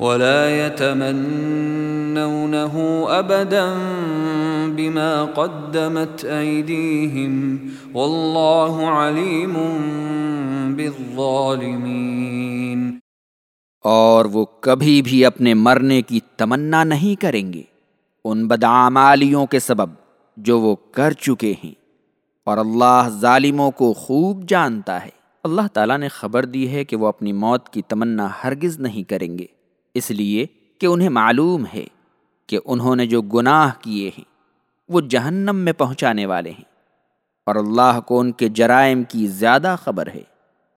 ولا يتمنونه ابدا بما قدمت ايديهم والله عليم بالظالمين اور وہ کبھی بھی اپنے مرنے کی تمنا نہیں کریں گے ان بدعمالیوں کے سبب جو وہ کر چکے ہیں۔ اور اللہ ظالموں کو خوب جانتا ہے۔ اللہ تعالیٰ نے خبر دی ہے کہ وہ اپنی موت کی تمنا ہرگز نہیں کریں گے۔ اس لیے کہ انہیں معلوم ہے کہ انہوں نے جو گناہ کیے ہیں، وہ جہنم میں پہنچانے والے ہیں۔ اور اللہ کو ان کے جرائم کی زیادہ خبر ہے۔